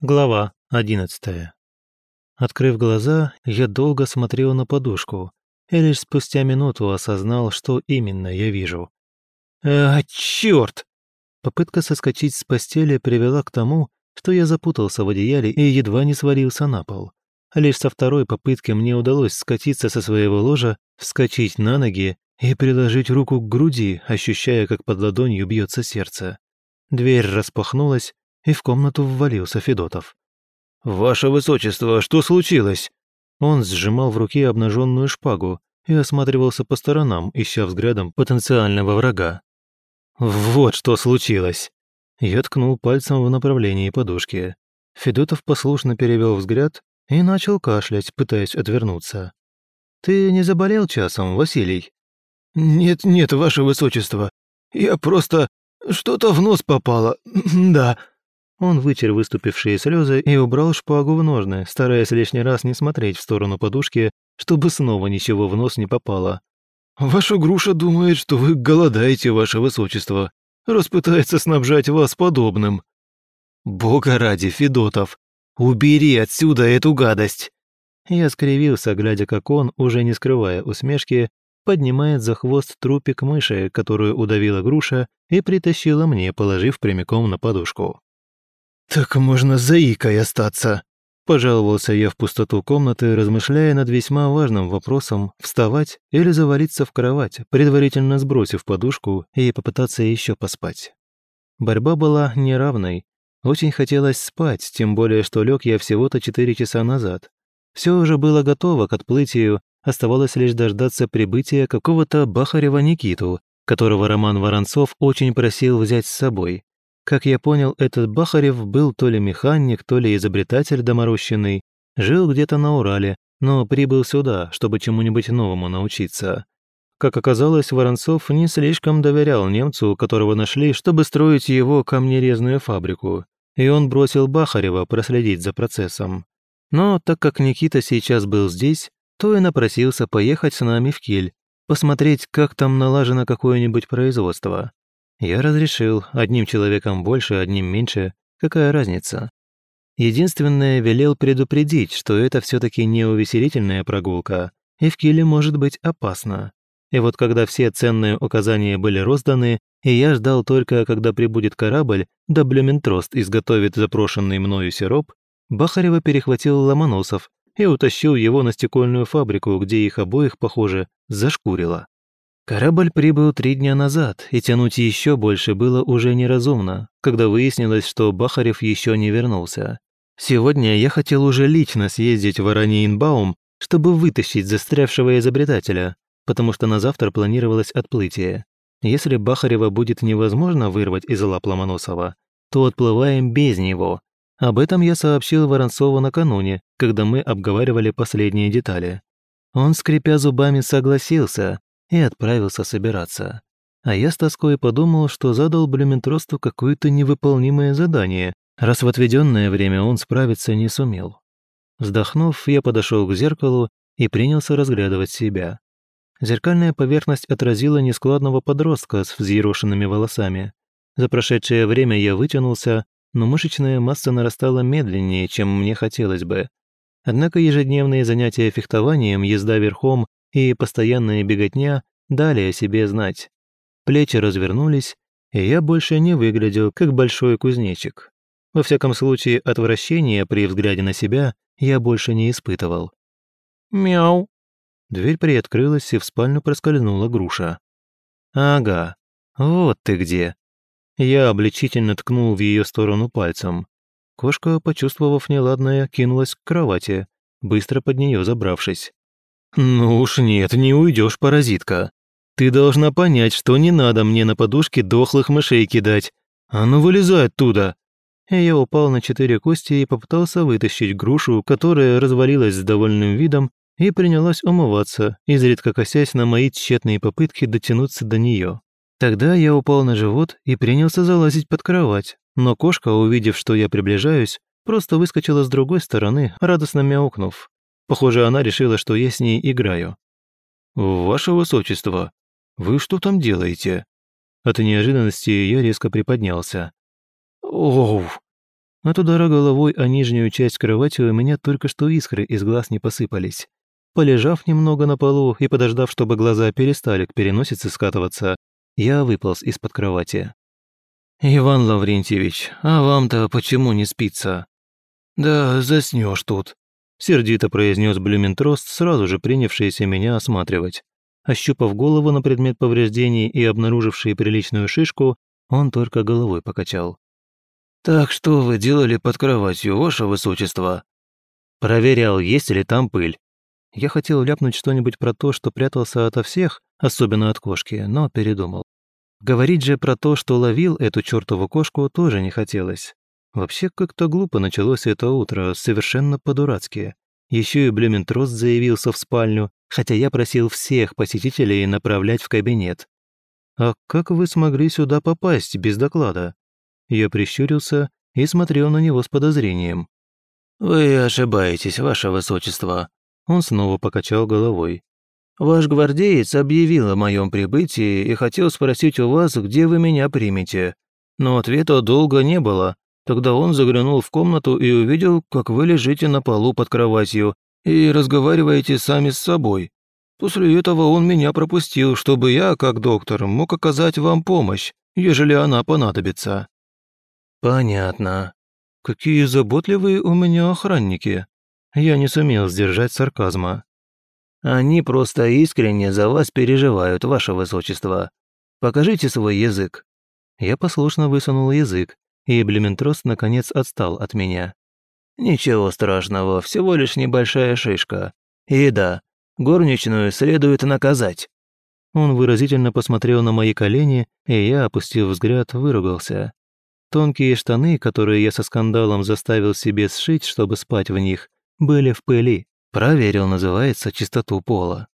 Глава одиннадцатая. Открыв глаза, я долго смотрел на подушку и лишь спустя минуту осознал, что именно я вижу. «А, чёрт!» Попытка соскочить с постели привела к тому, что я запутался в одеяле и едва не свалился на пол. Лишь со второй попытки мне удалось скатиться со своего ложа, вскочить на ноги и приложить руку к груди, ощущая, как под ладонью бьется сердце. Дверь распахнулась, и в комнату ввалился Федотов. «Ваше высочество, что случилось?» Он сжимал в руке обнаженную шпагу и осматривался по сторонам, ища взглядом потенциального врага. «Вот что случилось!» Я ткнул пальцем в направлении подушки. Федотов послушно перевел взгляд и начал кашлять, пытаясь отвернуться. «Ты не заболел часом, Василий?» «Нет, нет, ваше высочество. Я просто... что-то в нос попало. да», он вытер выступившие слезы и убрал шпагу в ножны, стараясь лишний раз не смотреть в сторону подушки, чтобы снова ничего в нос не попало. «Ваша груша думает, что вы голодаете, ваше высочество, раз пытается снабжать вас подобным». «Бога ради, Федотов, убери отсюда эту гадость!» Я скривился, глядя, как он, уже не скрывая усмешки, поднимает за хвост трупик мыши, которую удавила груша и притащила мне, положив прямиком на подушку. «Так можно заикой остаться», – пожаловался я в пустоту комнаты, размышляя над весьма важным вопросом вставать или завалиться в кровать, предварительно сбросив подушку и попытаться еще поспать. Борьба была неравной. Очень хотелось спать, тем более, что лег я всего-то четыре часа назад. Все уже было готово к отплытию, оставалось лишь дождаться прибытия какого-то Бахарева Никиту, которого Роман Воронцов очень просил взять с собой. Как я понял, этот Бахарев был то ли механик, то ли изобретатель доморощенный, жил где-то на Урале, но прибыл сюда, чтобы чему-нибудь новому научиться. Как оказалось, Воронцов не слишком доверял немцу, которого нашли, чтобы строить его камнерезную фабрику, и он бросил Бахарева проследить за процессом. Но так как Никита сейчас был здесь, то и напросился поехать с нами в Киль, посмотреть, как там налажено какое-нибудь производство. Я разрешил, одним человеком больше, одним меньше, какая разница. Единственное, велел предупредить, что это все таки не увеселительная прогулка, и в Киле может быть опасно. И вот когда все ценные указания были розданы, и я ждал только, когда прибудет корабль, да Блюментрост изготовит запрошенный мною сироп, Бахарева перехватил Ломоносов и утащил его на стекольную фабрику, где их обоих, похоже, зашкурило. Корабль прибыл три дня назад, и тянуть еще больше было уже неразумно, когда выяснилось, что Бахарев еще не вернулся. Сегодня я хотел уже лично съездить в Араньинбаум, чтобы вытащить застрявшего изобретателя, потому что на завтра планировалось отплытие. Если Бахарева будет невозможно вырвать из лап Ломоносова, то отплываем без него. Об этом я сообщил Воронцову накануне, когда мы обговаривали последние детали. Он, скрипя зубами, согласился, и отправился собираться. А я с тоской подумал, что задал Блюментросту какое-то невыполнимое задание, раз в отведенное время он справиться не сумел. Вздохнув, я подошел к зеркалу и принялся разглядывать себя. Зеркальная поверхность отразила нескладного подростка с взъерошенными волосами. За прошедшее время я вытянулся, но мышечная масса нарастала медленнее, чем мне хотелось бы. Однако ежедневные занятия фехтованием, езда верхом и постоянная беготня дали о себе знать. Плечи развернулись, и я больше не выглядел как большой кузнечик. Во всяком случае, отвращения при взгляде на себя я больше не испытывал. «Мяу!» Дверь приоткрылась, и в спальню проскользнула груша. «Ага, вот ты где!» Я обличительно ткнул в ее сторону пальцем. Кошка, почувствовав неладное, кинулась к кровати, быстро под нее забравшись. «Ну уж нет, не уйдешь, паразитка. Ты должна понять, что не надо мне на подушке дохлых мышей кидать. А ну вылезай оттуда!» Я упал на четыре кости и попытался вытащить грушу, которая развалилась с довольным видом и принялась умываться, изредка косясь на мои тщетные попытки дотянуться до нее. Тогда я упал на живот и принялся залазить под кровать, но кошка, увидев, что я приближаюсь, просто выскочила с другой стороны, радостно мяукнув. Похоже, она решила, что я с ней играю. «Ваше высочество, вы что там делаете?» От неожиданности я резко приподнялся. «Оу!» От удара головой о нижнюю часть кровати у меня только что искры из глаз не посыпались. Полежав немного на полу и подождав, чтобы глаза перестали к переносице скатываться, я выполз из-под кровати. «Иван Лаврентьевич, а вам-то почему не спится?» «Да заснешь тут», — сердито произнес Блюментрост, сразу же принявшийся меня осматривать. Ощупав голову на предмет повреждений и обнаруживший приличную шишку, он только головой покачал. «Так что вы делали под кроватью, ваше высочество?» «Проверял, есть ли там пыль». Я хотел ляпнуть что-нибудь про то, что прятался ото всех, особенно от кошки, но передумал. Говорить же про то, что ловил эту чертову кошку, тоже не хотелось. Вообще как-то глупо началось это утро, совершенно по-дурацки. Еще и Блюментрост заявился в спальню, хотя я просил всех посетителей направлять в кабинет. «А как вы смогли сюда попасть без доклада?» Я прищурился и смотрел на него с подозрением. «Вы ошибаетесь, ваше высочество». Он снова покачал головой. Ваш гвардеец объявил о моем прибытии и хотел спросить у вас, где вы меня примете. Но ответа долго не было. Тогда он заглянул в комнату и увидел, как вы лежите на полу под кроватью и разговариваете сами с собой. После этого он меня пропустил, чтобы я, как доктор, мог оказать вам помощь, ежели она понадобится». «Понятно. Какие заботливые у меня охранники». Я не сумел сдержать сарказма. Они просто искренне за вас переживают, ваше высочество. Покажите свой язык». Я послушно высунул язык, и Блементрос наконец отстал от меня. «Ничего страшного, всего лишь небольшая шишка. И да, горничную следует наказать». Он выразительно посмотрел на мои колени, и я, опустив взгляд, выругался. Тонкие штаны, которые я со скандалом заставил себе сшить, чтобы спать в них, были в пыли. Проверил, называется, чистоту пола.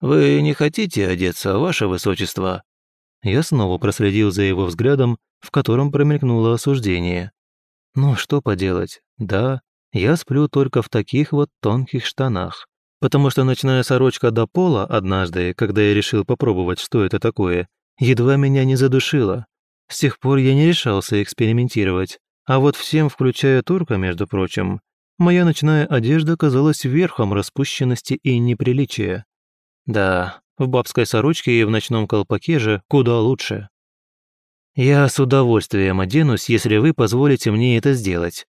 «Вы не хотите одеться, ваше высочество?» Я снова проследил за его взглядом, в котором промелькнуло осуждение. «Ну, что поделать, да, я сплю только в таких вот тонких штанах, потому что ночная сорочка до пола однажды, когда я решил попробовать, что это такое, едва меня не задушила. С тех пор я не решался экспериментировать, а вот всем, включая турка, между прочим, Моя ночная одежда казалась верхом распущенности и неприличия. Да, в бабской сорочке и в ночном колпаке же куда лучше. Я с удовольствием оденусь, если вы позволите мне это сделать.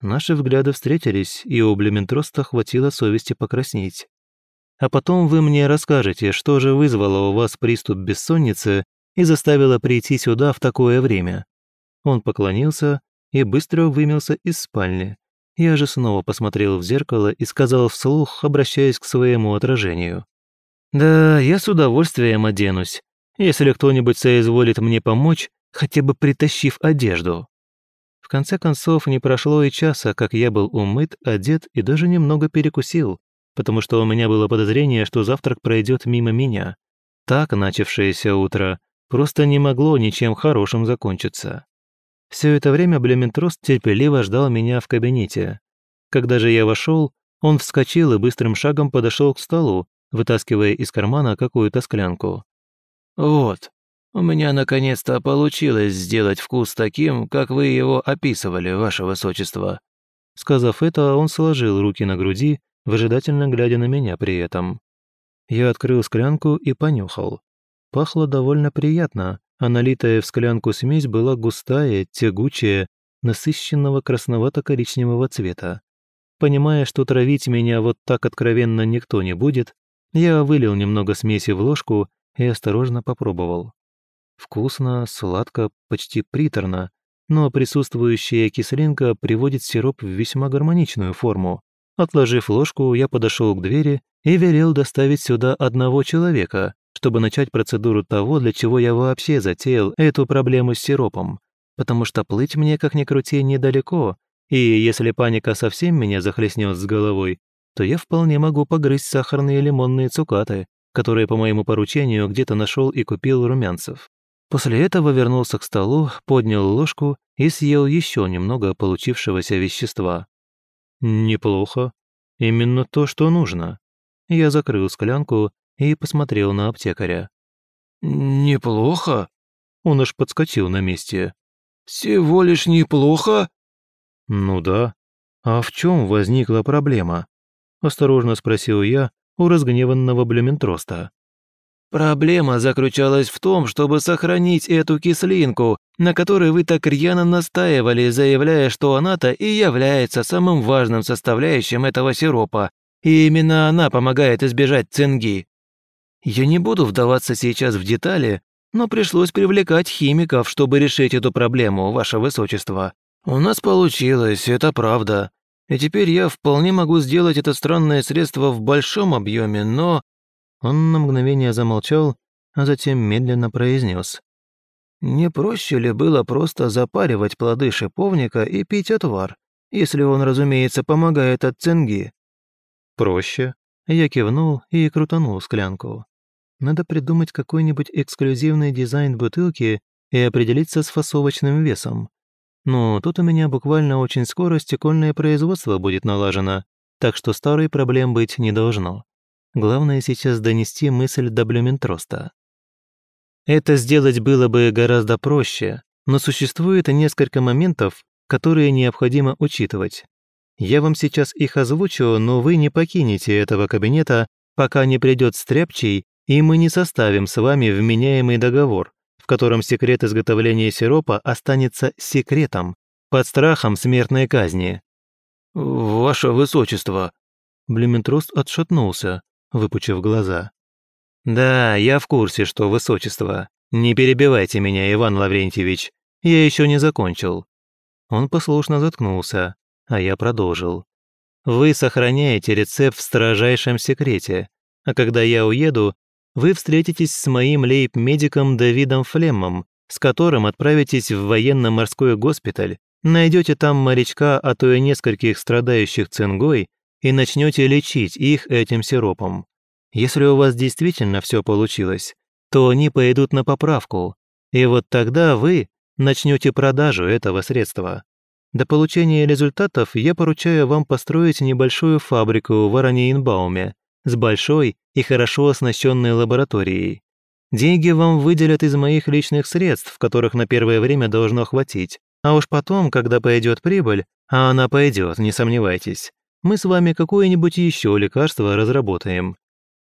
Наши взгляды встретились, и у Блементроста хватило совести покраснеть. А потом вы мне расскажете, что же вызвало у вас приступ бессонницы и заставило прийти сюда в такое время. Он поклонился и быстро вымылся из спальни, я же снова посмотрел в зеркало и сказал вслух, обращаясь к своему отражению. «Да, я с удовольствием оденусь, если кто-нибудь соизволит мне помочь, хотя бы притащив одежду». В конце концов, не прошло и часа, как я был умыт, одет и даже немного перекусил, потому что у меня было подозрение, что завтрак пройдет мимо меня. Так начавшееся утро просто не могло ничем хорошим закончиться. Все это время Блементрос терпеливо ждал меня в кабинете. Когда же я вошел, он вскочил и быстрым шагом подошел к столу, вытаскивая из кармана какую-то склянку. «Вот, у меня наконец-то получилось сделать вкус таким, как вы его описывали, ваше высочество». Сказав это, он сложил руки на груди, выжидательно глядя на меня при этом. Я открыл склянку и понюхал. Пахло довольно приятно, а налитая в склянку смесь была густая, тягучая, насыщенного красновато-коричневого цвета. Понимая, что травить меня вот так откровенно никто не будет, я вылил немного смеси в ложку и осторожно попробовал. Вкусно, сладко, почти приторно, но присутствующая кислинка приводит сироп в весьма гармоничную форму. Отложив ложку, я подошел к двери и велел доставить сюда одного человека, чтобы начать процедуру того, для чего я вообще затеял эту проблему с сиропом. Потому что плыть мне, как ни крути, недалеко, и если паника совсем меня захлестнет с головой, то я вполне могу погрызть сахарные лимонные цукаты, которые по моему поручению где-то нашел и купил румянцев. После этого вернулся к столу, поднял ложку и съел еще немного получившегося вещества. Неплохо. Именно то, что нужно. Я закрыл склянку и посмотрел на аптекаря. «Неплохо?» Он аж подскочил на месте. «Всего лишь неплохо?» Ну да. А в чем возникла проблема? Осторожно спросил я у разгневанного Блюментроста. Проблема заключалась в том, чтобы сохранить эту кислинку, на которой вы так рьяно настаивали, заявляя, что она-то и является самым важным составляющим этого сиропа, и именно она помогает избежать цинги. Я не буду вдаваться сейчас в детали, но пришлось привлекать химиков, чтобы решить эту проблему, ваше высочество. У нас получилось, это правда. И теперь я вполне могу сделать это странное средство в большом объеме, но он на мгновение замолчал, а затем медленно произнес. «Не проще ли было просто запаривать плоды шиповника и пить отвар, если он, разумеется, помогает от цинги?» «Проще». Я кивнул и крутанул склянку. Надо придумать какой-нибудь эксклюзивный дизайн бутылки и определиться с фасовочным весом. Но тут у меня буквально очень скоро стекольное производство будет налажено, так что старой проблем быть не должно. Главное сейчас донести мысль до Блюментроста. Это сделать было бы гораздо проще, но существует несколько моментов, которые необходимо учитывать. Я вам сейчас их озвучу, но вы не покинете этого кабинета, пока не придет стряпчий, и мы не составим с вами вменяемый договор, в котором секрет изготовления сиропа останется секретом, под страхом смертной казни. «Ваше высочество!» Блюментрост отшатнулся, выпучив глаза. «Да, я в курсе, что высочество. Не перебивайте меня, Иван Лаврентьевич. Я еще не закончил». Он послушно заткнулся, а я продолжил. «Вы сохраняете рецепт в строжайшем секрете, а когда я уеду, вы встретитесь с моим лейб-медиком Давидом Флеммом, с которым отправитесь в военно-морской госпиталь, найдете там морячка, а то и нескольких страдающих цингой и начнете лечить их этим сиропом. Если у вас действительно все получилось, то они пойдут на поправку, и вот тогда вы начнете продажу этого средства. До получения результатов я поручаю вам построить небольшую фабрику в Араньинбауме с большой и хорошо оснащенной лабораторией. Деньги вам выделят из моих личных средств, которых на первое время должно хватить. А уж потом, когда пойдет прибыль, а она пойдет, не сомневайтесь, мы с вами какое-нибудь еще лекарство разработаем.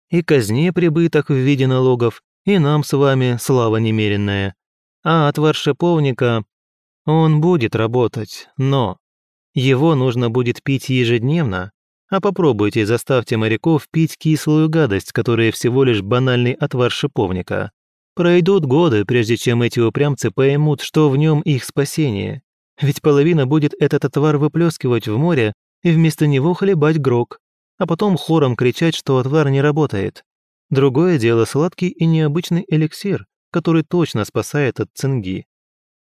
И казне прибыток в виде налогов, и нам с вами слава немеренная. А отвар шиповника, он будет работать, но его нужно будет пить ежедневно, а попробуйте заставьте моряков пить кислую гадость, которая всего лишь банальный отвар шиповника. Пройдут годы, прежде чем эти упрямцы поймут, что в нем их спасение. Ведь половина будет этот отвар выплескивать в море, и вместо него хлебать грок, а потом хором кричать, что отвар не работает. Другое дело сладкий и необычный эликсир, который точно спасает от цинги.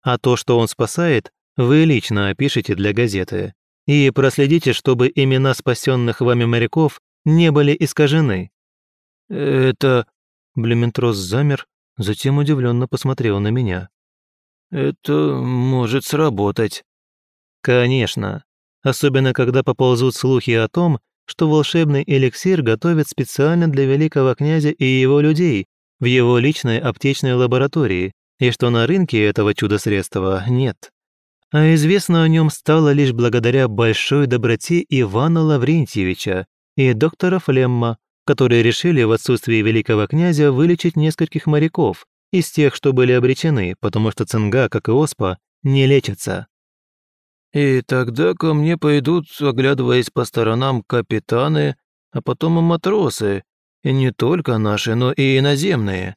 А то, что он спасает, вы лично опишите для газеты. И проследите, чтобы имена спасенных вами моряков не были искажены. Это... Блюментрос замер, затем удивленно посмотрел на меня. «Это может сработать». «Конечно особенно когда поползут слухи о том, что волшебный эликсир готовят специально для великого князя и его людей в его личной аптечной лаборатории, и что на рынке этого чудо-средства нет. А известно о нем стало лишь благодаря большой доброте Ивана Лаврентьевича и доктора Флемма, которые решили в отсутствии великого князя вылечить нескольких моряков из тех, что были обречены, потому что цинга, как и оспа, не лечатся. И тогда ко мне пойдут, оглядываясь по сторонам, капитаны, а потом и матросы, и не только наши, но и иноземные».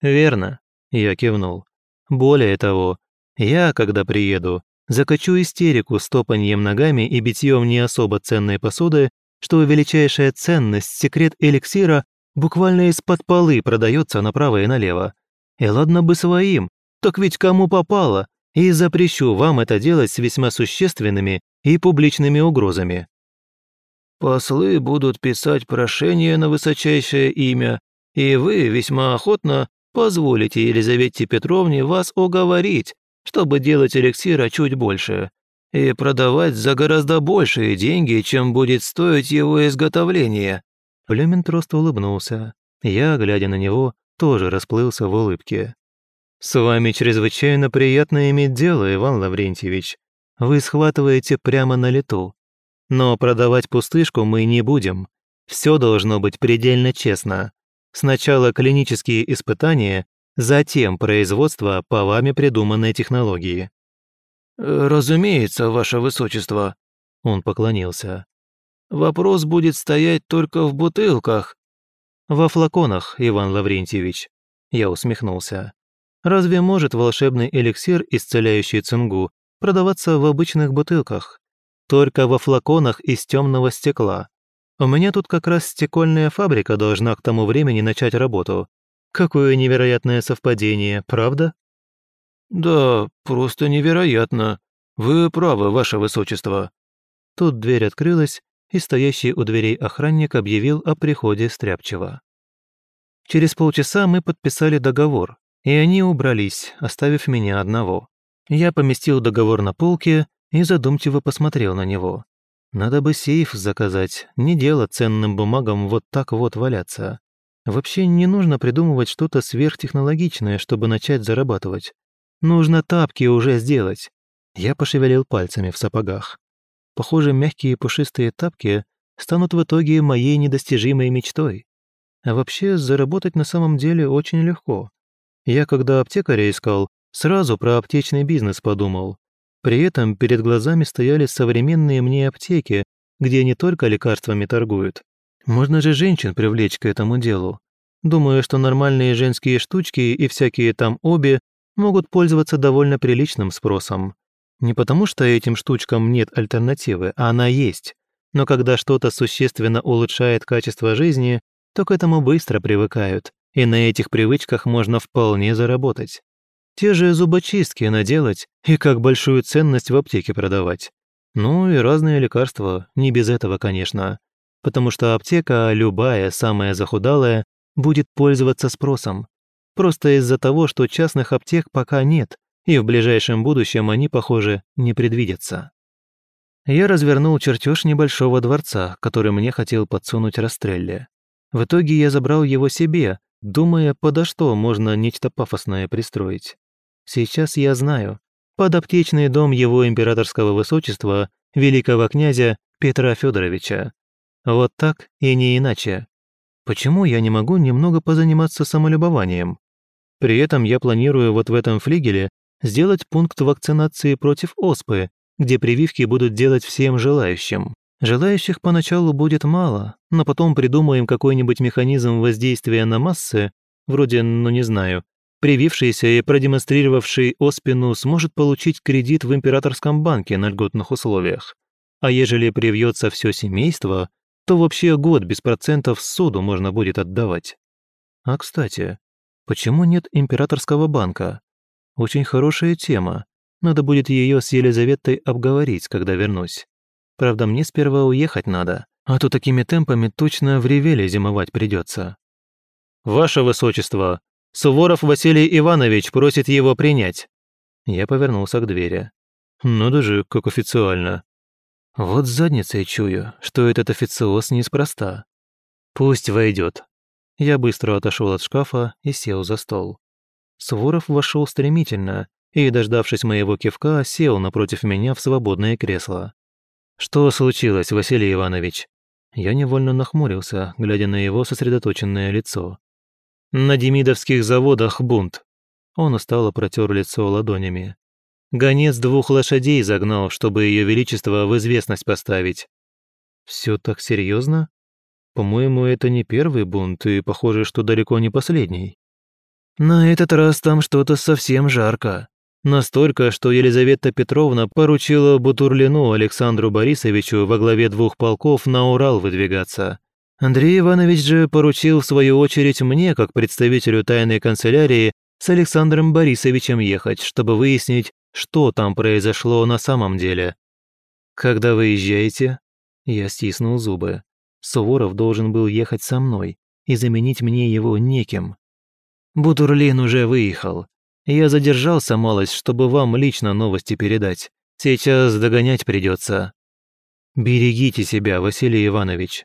«Верно», — я кивнул. «Более того, я, когда приеду, закачу истерику с топаньем ногами и битьем не особо ценной посуды, что величайшая ценность, секрет эликсира, буквально из-под полы продается направо и налево. И ладно бы своим, так ведь кому попало, и запрещу вам это делать с весьма существенными и публичными угрозами». «Послы будут писать прошение на высочайшее имя, и вы весьма охотно позволите Елизавете Петровне вас уговорить, чтобы делать эликсира чуть больше, и продавать за гораздо большие деньги, чем будет стоить его изготовление». Плюментрост улыбнулся. Я, глядя на него, тоже расплылся в улыбке. «С вами чрезвычайно приятно иметь дело, Иван Лаврентьевич. вы схватываете прямо на лету. Но продавать пустышку мы не будем. Все должно быть предельно честно. Сначала клинические испытания, затем производство по вами придуманной технологии». «Разумеется, ваше высочество», — он поклонился. «Вопрос будет стоять только в бутылках». «Во флаконах, Иван Лаврентьевич», — я усмехнулся. «Разве может волшебный эликсир, исцеляющий цингу, продаваться в обычных бутылках? Только во флаконах из темного стекла. У меня тут как раз стекольная фабрика должна к тому времени начать работу. Какое невероятное совпадение, правда? Да, просто невероятно. Вы правы, ваше высочество. Тут дверь открылась, и стоящий у дверей охранник объявил о приходе Стряпчева. Через полчаса мы подписали договор, и они убрались, оставив меня одного. Я поместил договор на полке и задумчиво посмотрел на него. Надо бы сейф заказать, не дело ценным бумагам вот так вот валяться. Вообще не нужно придумывать что-то сверхтехнологичное, чтобы начать зарабатывать. Нужно тапки уже сделать. Я пошевелил пальцами в сапогах. Похоже, мягкие пушистые тапки станут в итоге моей недостижимой мечтой. А вообще, заработать на самом деле очень легко. Я, когда аптекаря искал, сразу про аптечный бизнес подумал. При этом перед глазами стояли современные мне аптеки, где не только лекарствами торгуют. Можно же женщин привлечь к этому делу. Думаю, что нормальные женские штучки и всякие там обе могут пользоваться довольно приличным спросом. Не потому, что этим штучкам нет альтернативы, а она есть. Но когда что-то существенно улучшает качество жизни, то к этому быстро привыкают, и на этих привычках можно вполне заработать. Те же зубочистки наделать и как большую ценность в аптеке продавать. Ну и разные лекарства, не без этого, конечно. Потому что аптека, любая, самая захудалая, будет пользоваться спросом. Просто из-за того, что частных аптек пока нет, и в ближайшем будущем они, похоже, не предвидятся. Я развернул чертеж небольшого дворца, который мне хотел подсунуть Растрелле. В итоге я забрал его себе, думая, подо что можно нечто пафосное пристроить. Сейчас я знаю. Под аптечный дом его императорского высочества, великого князя Петра Федоровича. Вот так и не иначе. Почему я не могу немного позаниматься самолюбованием? При этом я планирую вот в этом флигеле сделать пункт вакцинации против оспы, где прививки будут делать всем желающим. Желающих поначалу будет мало, но потом придумаем какой-нибудь механизм воздействия на массы, вроде, ну не знаю, Привившийся и продемонстрировавший оспину сможет получить кредит в императорском банке на льготных условиях. А ежели привьется все семейство, то вообще год без процентов суду можно будет отдавать. А кстати, почему нет императорского банка? Очень хорошая тема. Надо будет ее с Елизаветой обговорить, когда вернусь. Правда, мне сперва уехать надо, а то такими темпами точно в Ревеле зимовать придется. «Ваше Высочество, Суворов Василий Иванович просит его принять». Я повернулся к двери. «Надо же, как официально». Вот задницей чую, что этот официоз неспроста. «Пусть войдет». Я быстро отошел от шкафа и сел за стол. Суворов вошел стремительно и, дождавшись моего кивка, сел напротив меня в свободное кресло. «Что случилось, Василий Иванович?» Я невольно нахмурился, глядя на его сосредоточенное лицо. На демидовских заводах бунт. Он устало протер лицо ладонями. Гонец двух лошадей загнал, чтобы ее величество в известность поставить. Все так серьезно? По-моему, это не первый бунт, и похоже, что далеко не последний. На этот раз там что-то совсем жарко. Настолько, что Елизавета Петровна поручила Бутурлину Александру Борисовичу во главе двух полков на Урал выдвигаться. Андрей Иванович же поручил в свою очередь мне, как представителю тайной канцелярии, с Александром Борисовичем ехать, чтобы выяснить, что там произошло на самом деле. «Когда выезжаете?» Я стиснул зубы. Суворов должен был ехать со мной и заменить мне его неким. Бутурлин уже выехал. Я задержался малость, чтобы вам лично новости передать. Сейчас догонять придется. Берегите себя, Василий Иванович.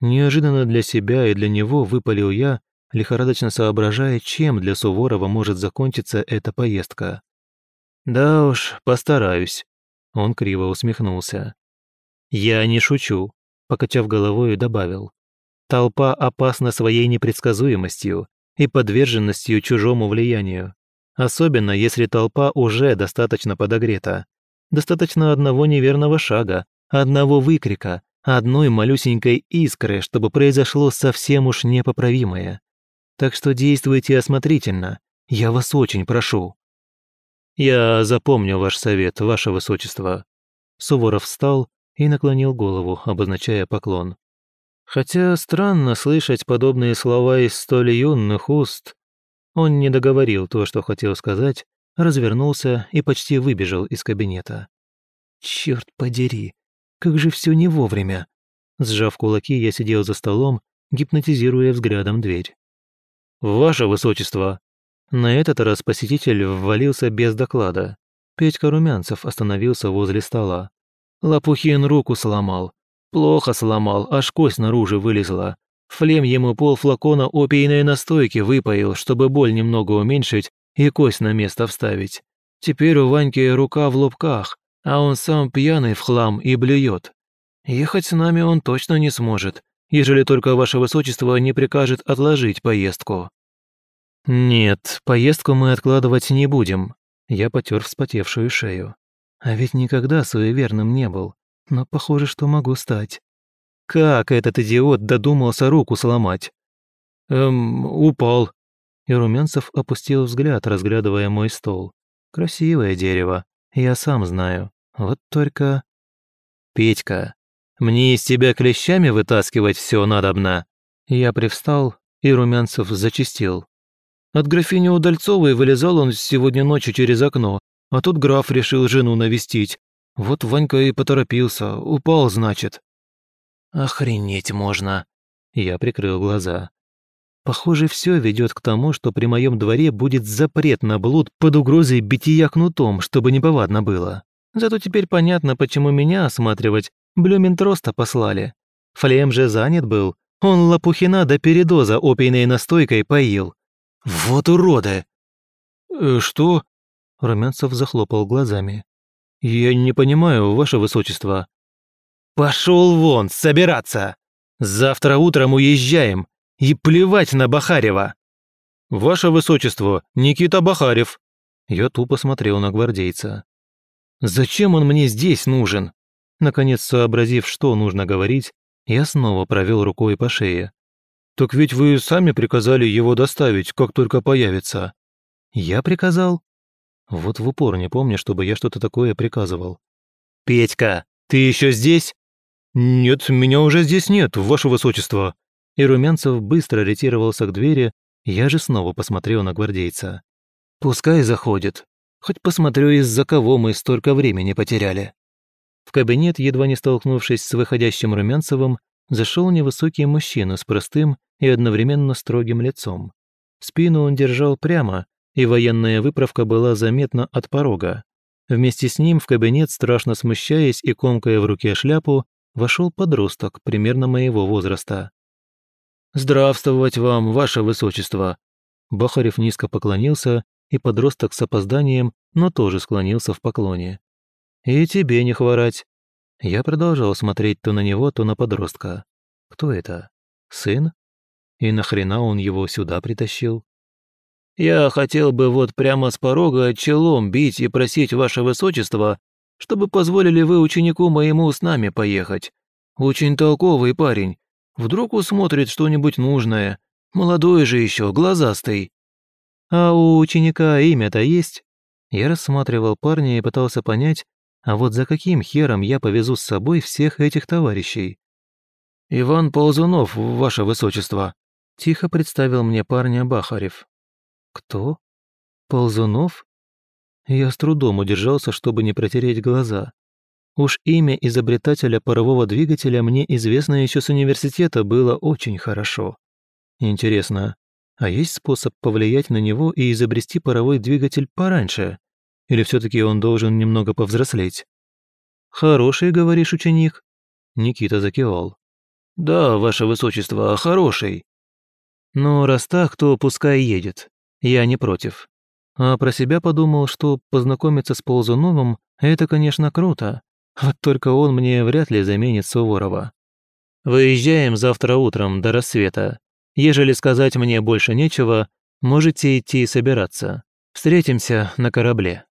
Неожиданно для себя и для него выпалил я, лихорадочно соображая, чем для Суворова может закончиться эта поездка. «Да уж, постараюсь», Он криво усмехнулся. «Я не шучу», — покачав головой, добавил. «Толпа опасна своей непредсказуемостью и подверженностью чужому влиянию. Особенно, если толпа уже достаточно подогрета. Достаточно одного неверного шага, одного выкрика, одной малюсенькой искры, чтобы произошло совсем уж непоправимое. Так что действуйте осмотрительно, я вас очень прошу». «Я запомню ваш совет, ваше высочество». Суворов встал и наклонил голову, обозначая поклон. Хотя странно слышать подобные слова из столь юных уст. Он не договорил то, что хотел сказать, развернулся и почти выбежал из кабинета. Черт подери, как же все не вовремя. Сжав кулаки, я сидел за столом, гипнотизируя взглядом дверь. «Ваше высочество!» На этот раз посетитель ввалился без доклада. Петька Румянцев остановился возле стола. Лопухин руку сломал. Плохо сломал, аж кость наружу вылезла. Флем ему полфлакона опийной настойки выпоил, чтобы боль немного уменьшить и кость на место вставить. Теперь у Ваньки рука в лобках, а он сам пьяный в хлам и блюет. Ехать с нами он точно не сможет, ежели только ваше высочество не прикажет отложить поездку». «Нет, поездку мы откладывать не будем», — я потер вспотевшую шею. «А ведь никогда суеверным не был, но похоже, что могу стать». «Как этот идиот додумался руку сломать?» «Эм, упал». И Румянцев опустил взгляд, разглядывая мой стол. «Красивое дерево, я сам знаю. Вот только...» «Петька, мне из тебя клещами вытаскивать все надобно!» Я привстал, и Румянцев зачистил. От графини Удальцовой вылезал он сегодня ночью через окно, а тут граф решил жену навестить. Вот Ванька и поторопился, упал, значит. «Охренеть можно!» Я прикрыл глаза. Похоже, все ведет к тому, что при моем дворе будет запрет на блуд под угрозой бития кнутом, чтобы не повадно было. Зато теперь понятно, почему меня осматривать Блюментроста послали. Флем же занят был. Он Лопухина до передоза опийной настойкой поил. Вот уроды! «Э, «Что?» Румянцев захлопал глазами. «Я не понимаю, ваше высочество». «Пошел вон, собираться! Завтра утром уезжаем, и плевать на Бахарева!» «Ваше высочество, Никита Бахарев!» Я тупо смотрел на гвардейца. «Зачем он мне здесь нужен?» Наконец, сообразив, что нужно говорить, я снова провел рукой по шее. «Так ведь вы сами приказали его доставить, как только появится». «Я приказал?» Вот в упор не помню, чтобы я что-то такое приказывал. «Петька, ты еще здесь?» «Нет, меня уже здесь нет, ваше высочество». И Румянцев быстро ретировался к двери, я же снова посмотрел на гвардейца. «Пускай заходит. Хоть посмотрю, из-за кого мы столько времени потеряли». В кабинет, едва не столкнувшись с выходящим Румянцевым, зашел невысокий мужчина с простым и одновременно строгим лицом. Спину он держал прямо, и военная выправка была заметна от порога. Вместе с ним в кабинет, страшно смущаясь и комкая в руке шляпу, вошел подросток примерно моего возраста. «Здравствовать вам, ваше высочество!» Бахарев низко поклонился, и подросток с опозданием, но тоже склонился в поклоне. «И тебе не хворать». Я продолжал смотреть то на него, то на подростка. Кто это? Сын? И нахрена он его сюда притащил? «Я хотел бы вот прямо с порога челом бить и просить ваше высочество, чтобы позволили вы ученику моему с нами поехать. Очень толковый парень. Вдруг усмотрит что-нибудь нужное. Молодой же еще, глазастый». «А у ученика имя-то есть?» Я рассматривал парня и пытался понять, а вот за каким хером я повезу с собой всех этих товарищей? «Иван Ползунов, ваше высочество», – тихо представил мне парня Бахарев. «Кто? Ползунов?» Я с трудом удержался, чтобы не протереть глаза. Уж имя изобретателя парового двигателя мне известно еще с университета было очень хорошо. Интересно, а есть способ повлиять на него и изобрести паровой двигатель пораньше? Или все-таки он должен немного повзрослеть? «Хороший, говоришь, ученик?» Никита закивал. «Да, ваше высочество, хороший». «Но раз так, то пускай едет. Я не против. А про себя подумал, что познакомиться с Ползуновым – это, конечно, круто. Вот только он мне вряд ли заменит Суворова. Выезжаем завтра утром до рассвета. Ежели сказать мне больше нечего, можете идти собираться. Встретимся на корабле.